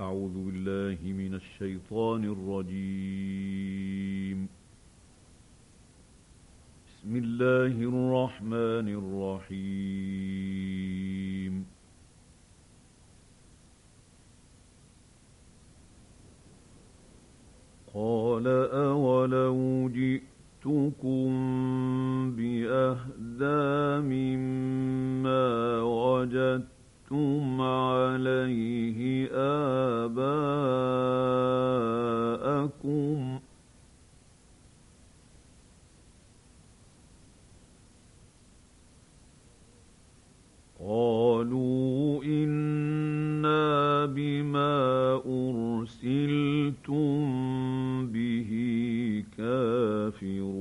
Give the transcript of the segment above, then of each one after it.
أعوذ بالله من الشيطان الرجيم. بسم الله الرحمن الرحيم. قال أولو جئتكم بأهدى مما وجدتم عليه آباءكم. قالوا إنا بما أرسلتم به كافرون.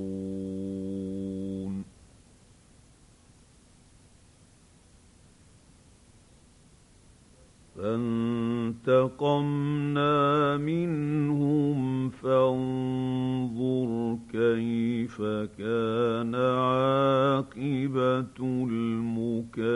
فانتقمنا منهم فانظر كيف كان عاقبة المكذبين.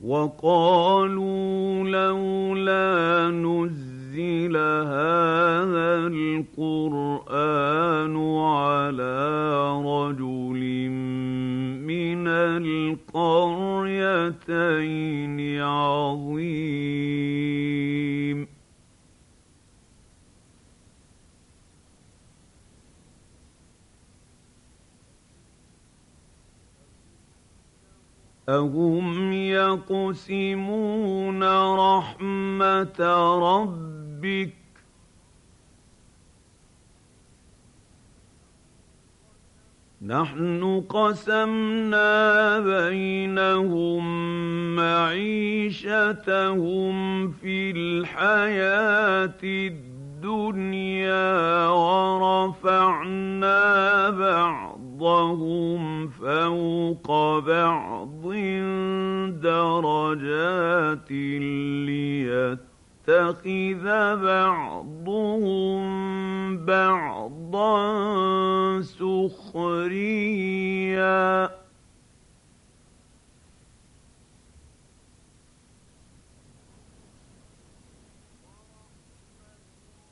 وقالوا لولا نزل هذا القرآن على رجل من القريتين عظيم. أهم يقسمون رحمة ربك نحن قسمنا بينهم معيشتهم في الحياة الدنيا ورفعنا بعضهم فوق بعض درجات ليتخذ بعضهم بعضا سخريا.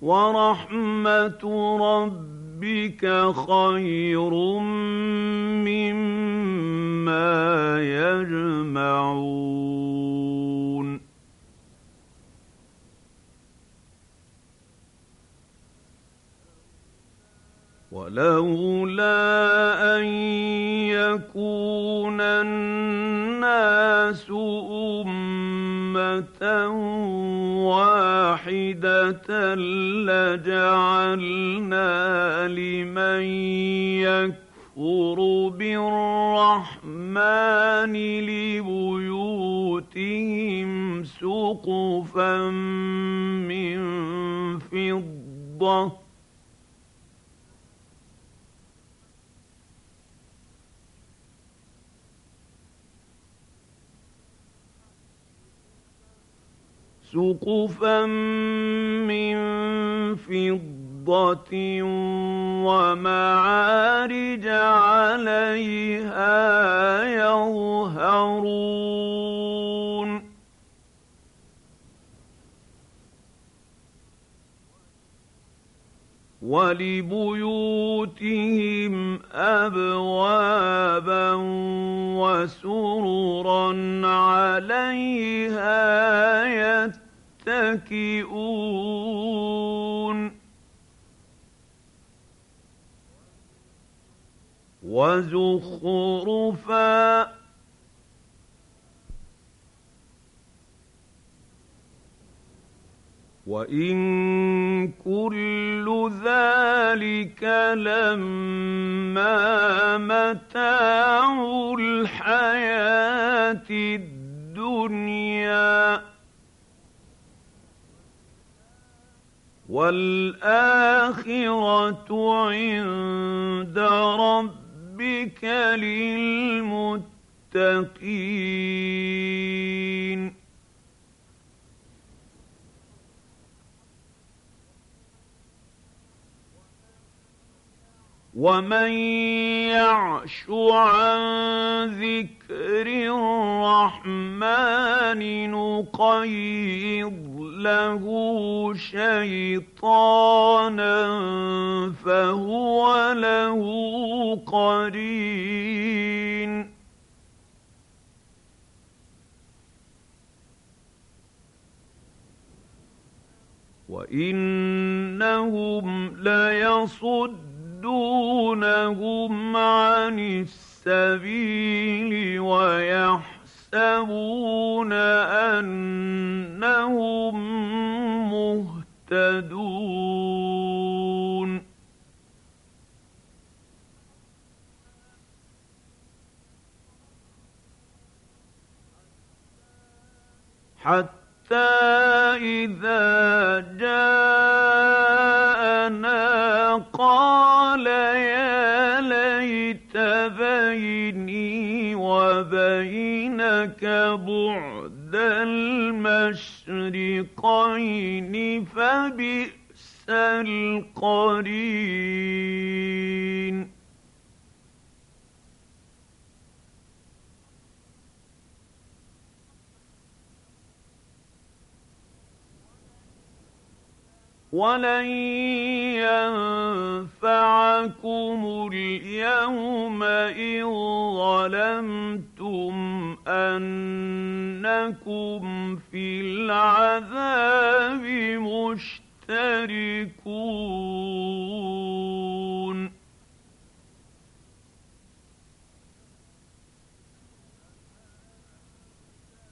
ورحمة ربك ربك خير مما يجمعون. ولولا أن يكون الناس أمة أمة واحدة لجعلنا لمن يكفر بالرحمن لبيوتهم سقفا من فضة سقفا من فضة ومعارج عليها يظهرون ولبيوتهم أبوابا وسررا عليها يتكئون. وزخرفا وإن كل ذلك لما متاع الحياة الدنيا. والاخره عند ربك للمتقين. ومن يعش عن ذكر الرحمن نقيض له شيطانا فهو له قرين وانهم ليصد يصدونهم عن السبيل ويحسبون أنهم مهتدون. حتى إذا جاءنا بعد المشرقين فبئس القرين ولن ينفعكم اليوم إن ظلمتم أنكم في العذاب مشتركون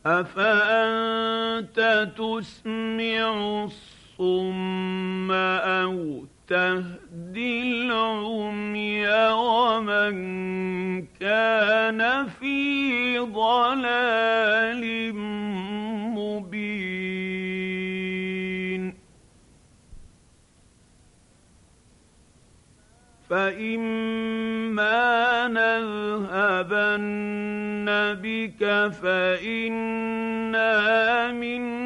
أفأنت تسمع الصلاة الصم أو تهدي العمي ومن كان في ضلال مبين فإما نذهبن بك فإنا منهم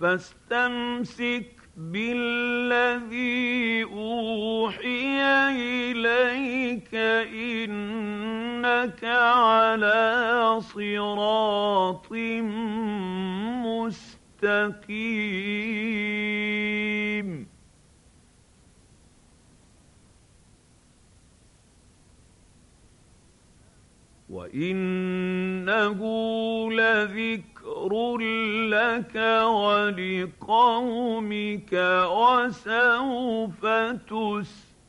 فاستمسك بالذي أوحي إليك إنك على صراط مستقيم. وإنه لذكر ذكر لك ولقومك وسوف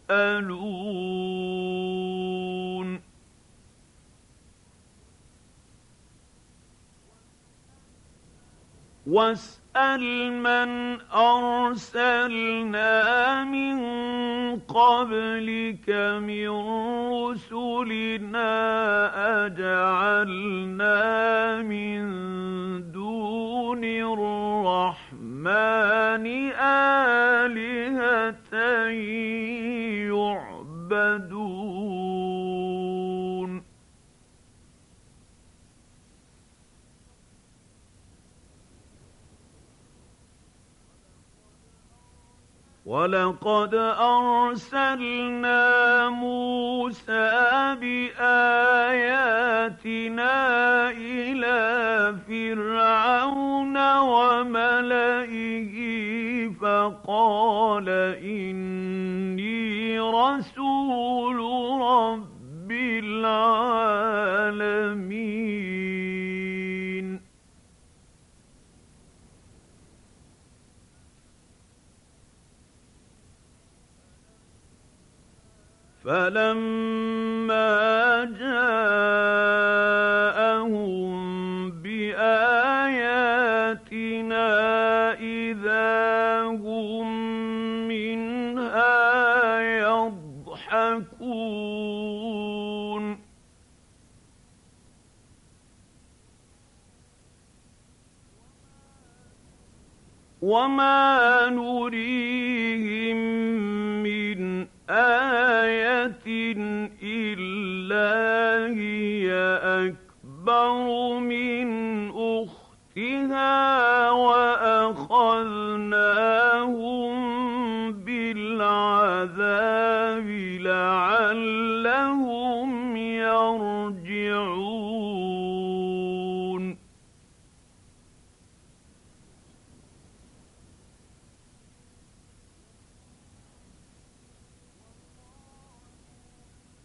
تسألون. واسأل من أرسلنا من قبلك من رسلنا أجعلنا من دون الرحمن آلهة يعبدون ولقد أرسلنا موسى بآياتنا إلى فرعون وملئه فقال إني فلما جاءهم بآياتنا إذا هم منها يضحكون وما نريهم إلا هي أكبر من أختها وأخذناهم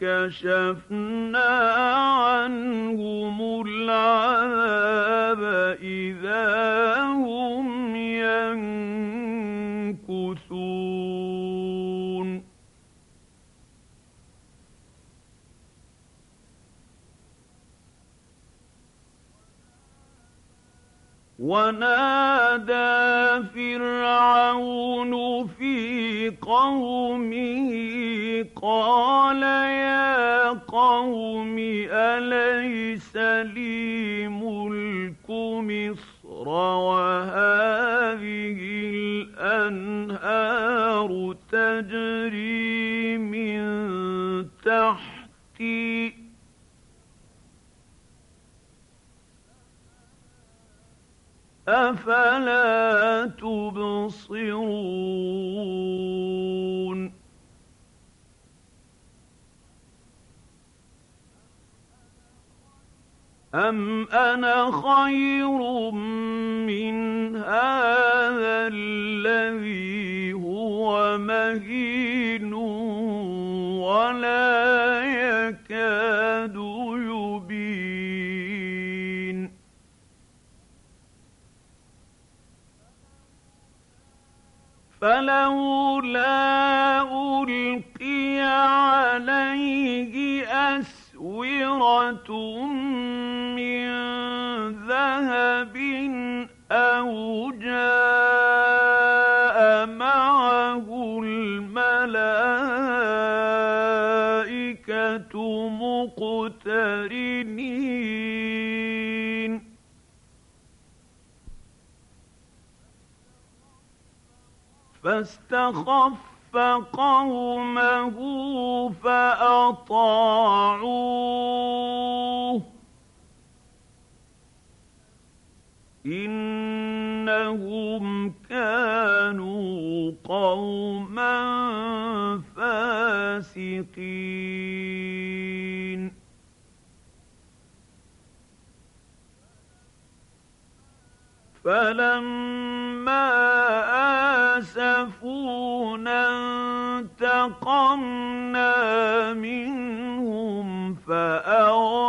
كشفنا عنهم العذاب إذا هم ينكثون ونادى فرعون في قومه قال يا قوم أليس لي ملك مصر وهذه الأنهار تجري من تحتي أفلا تبصرون أم أنا خير من هذا الذي هو مهين ولا يكاد يبين فلولا ألقي عليه أسورة أو جاء معه الملائكة مقترنين فاستخف قومه فأطاعوه قوما فاسقين. فلما آسفونا انتقمنا منهم فأغرقناهم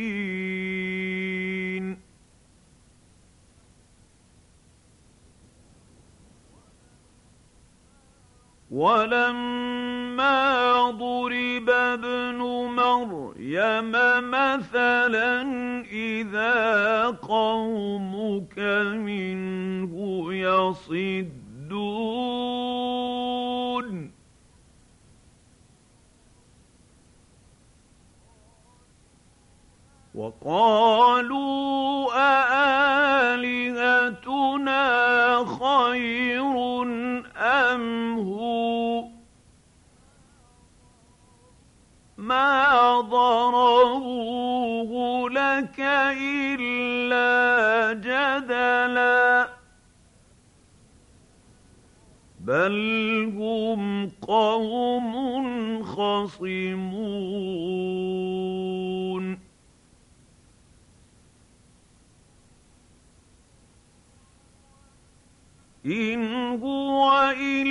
ولما ضرب ابن مريم مثلا إذا قومك منه يصدون. وقالوا أآلهتنا خير أم هو ما ضروه لك إلا جدلا. بل هم قوم خصمون. إن هو إلا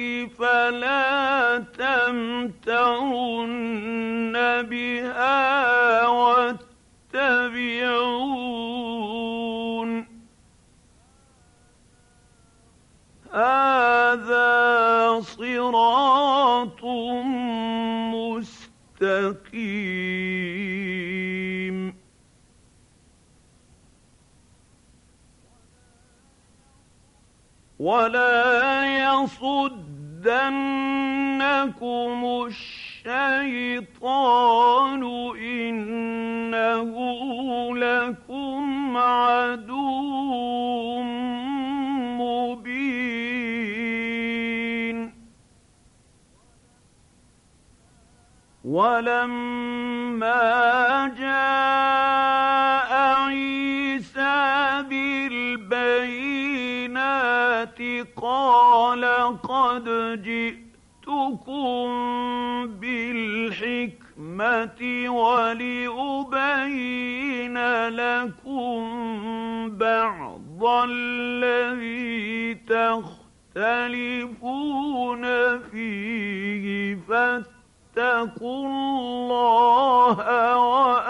للساعة فلا تمترن بها واتبعون. هذا صراط مستقيم. ولا يصدنكم الشيطان إنه لكم عدو مبين. ولما جاء عيسى بالبينات قال قد جئتكم بالحكمة ولأبين لكم بعض الذي تختلفون فيه فاتقوا الله وأطيعون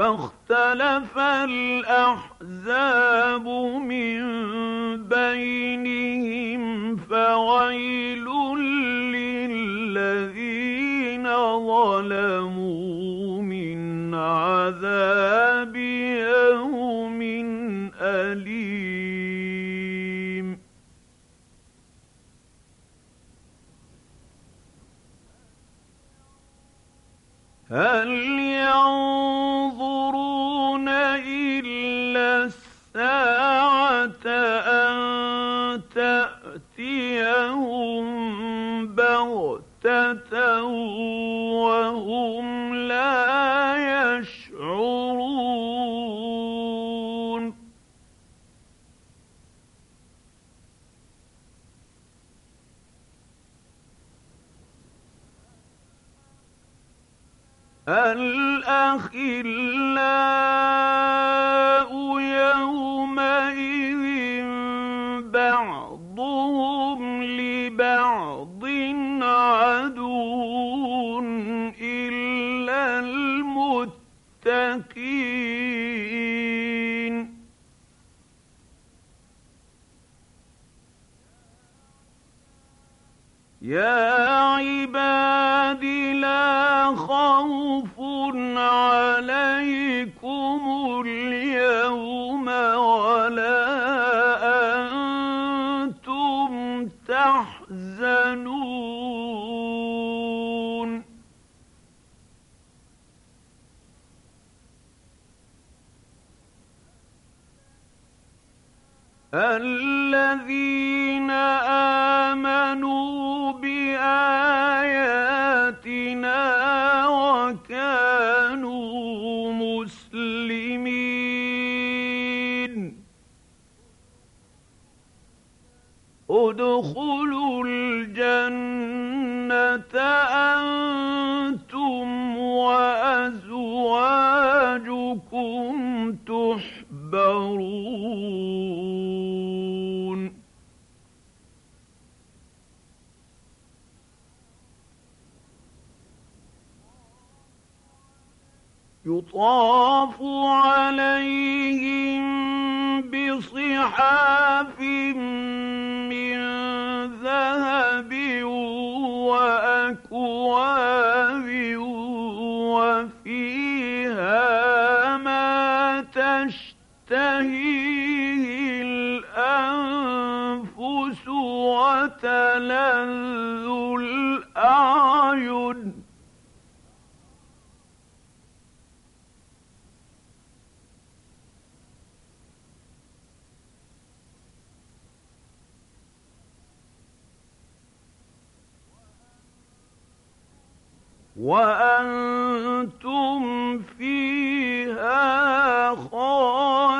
فاختلف الأحزاب من بينهم فويل للذين ظلموا من عذاب يوم أليم. هل ينظرون بغتة كل وتلذ الأعين. وأنتم فيها خالدون.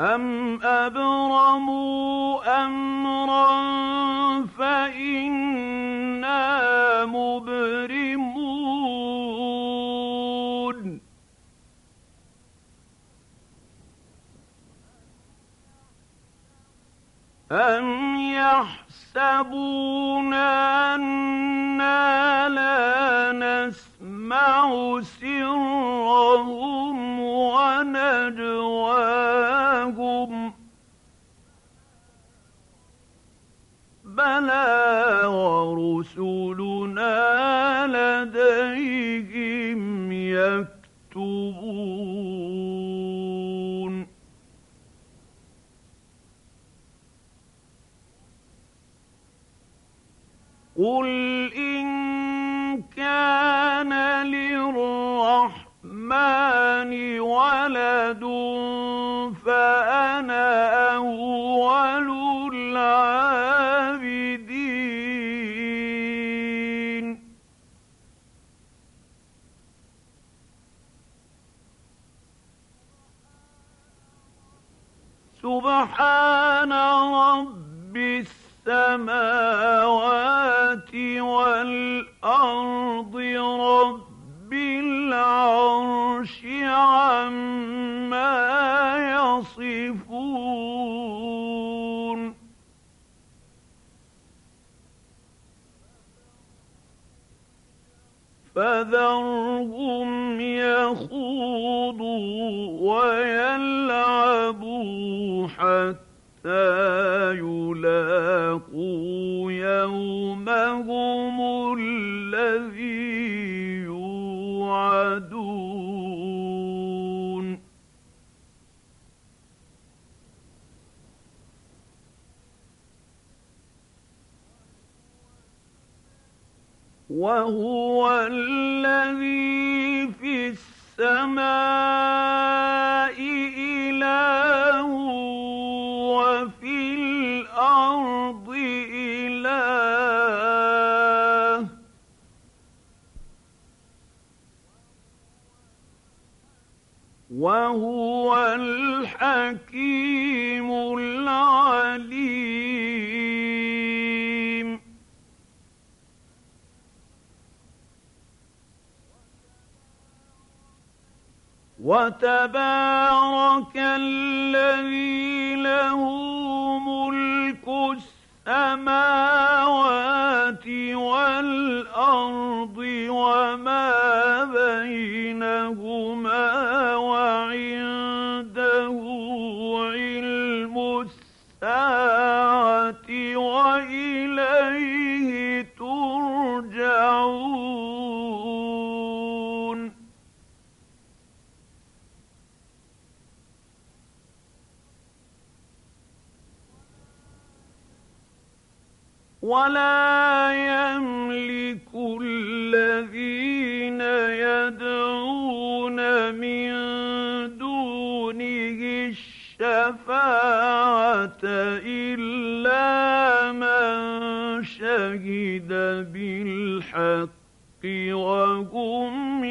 أم أبرموا أمرا فإنا مبرمون أم يحسبون أنا لا نسمع ورسلنا لديهم يكتبون. قل إن كان للرحمن ولد السماوات وتبارك الذي له ملك السماوات والأرض وما إلا من شهد بالحق وهم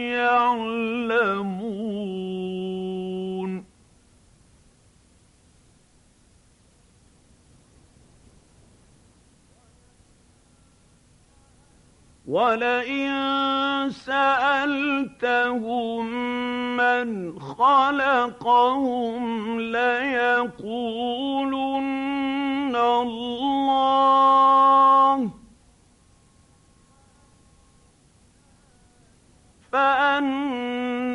ولئن سألتهم من خلقهم ليقولن الله. فأنا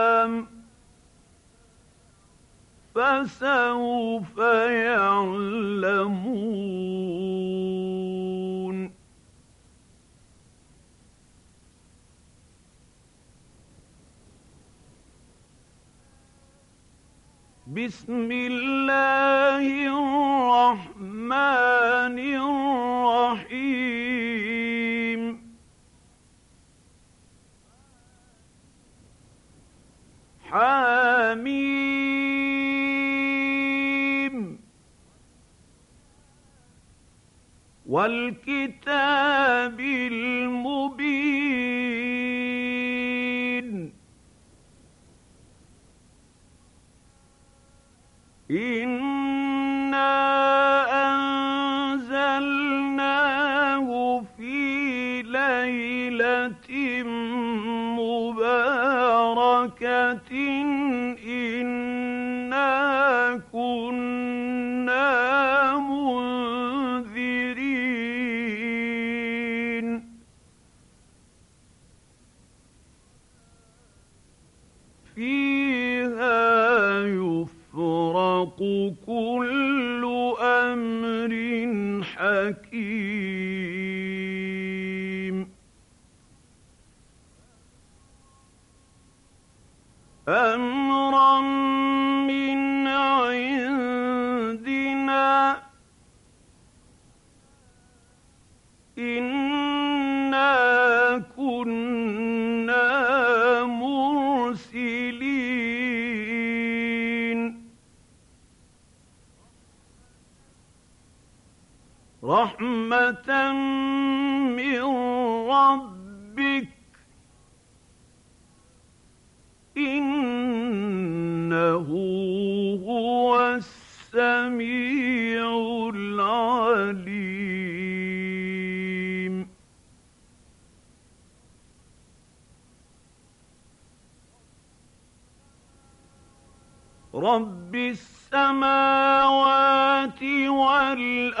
فسوف يعلمون. بسم الله الرحمن الرحيم. حميم. والكتاب المبين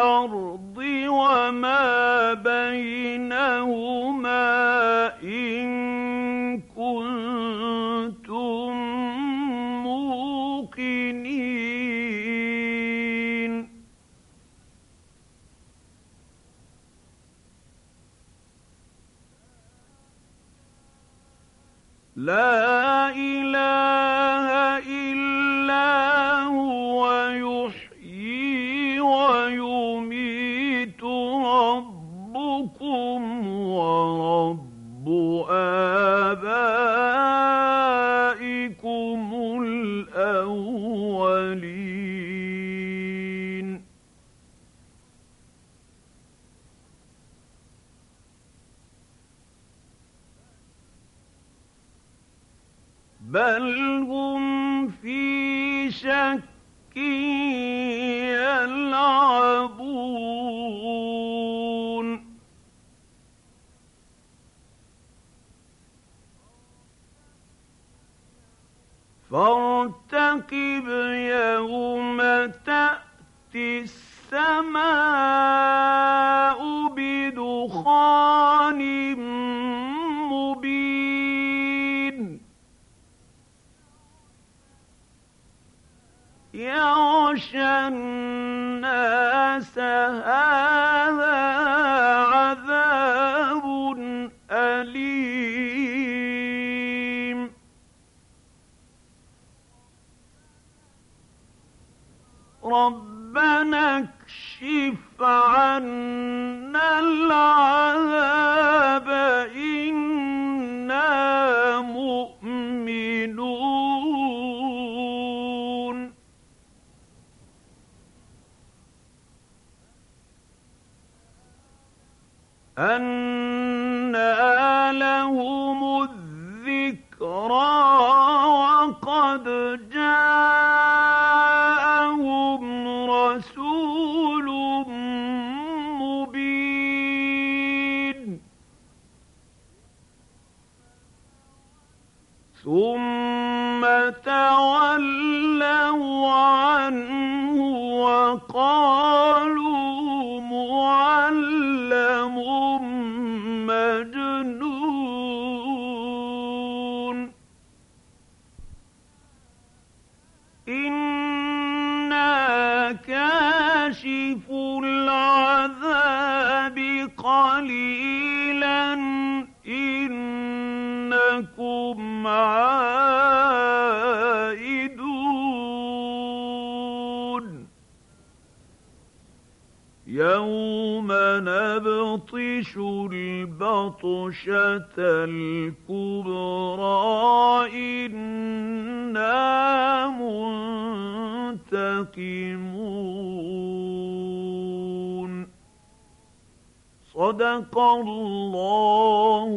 والأرض فارتقب يوم تأتي السماء بدخان مبين. يغشى الناس هذا عنا العذاب ثم تولوا عنه وقالوا عائدون يوم نبطش البطشة الكبرى إنا منتقمون صدق الله